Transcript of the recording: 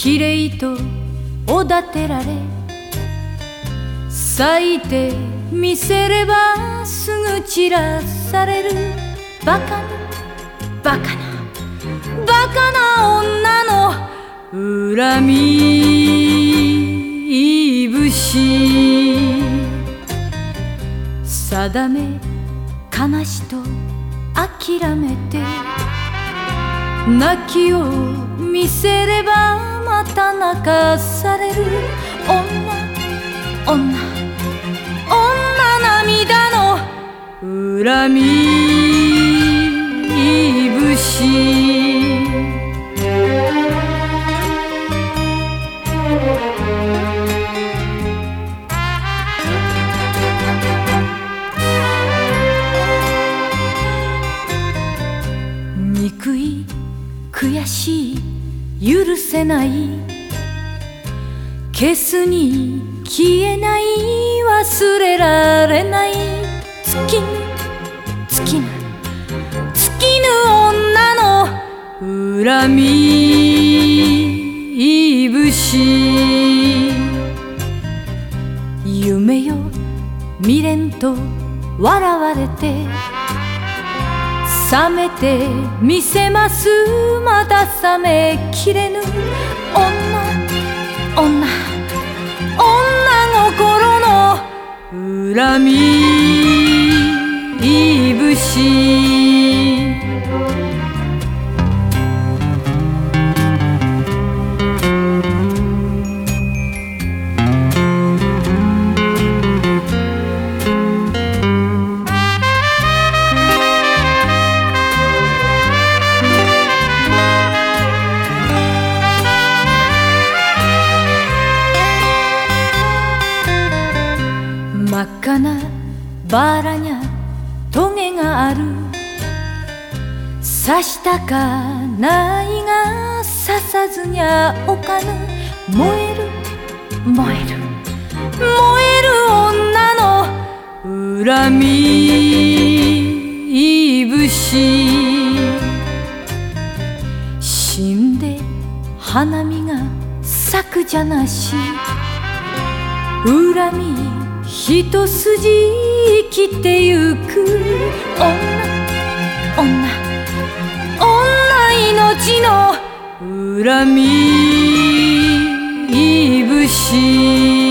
きれいとおだてられ咲いてみせればすぐ散らされる。バカなバカなバカな女の恨み節定め悲しと諦めて泣きを見せればまた泣かされる。女女女涙の恨み節憎い悔しい。許せない。消すに消えない。忘れられない。尽きぬ尽きぬ女の恨み。節夢よ未練と笑われて。冷めてみせます。まだ冷めきれぬ。女女女心の恨みいぶし。真っ赤なバラにゃトゲがある。刺したかないが刺さずにゃおかぬ燃える燃える燃える女の恨み節死んで花見が咲くじゃなし恨み一筋生きてゆく。女女。女命の恨みいぶし。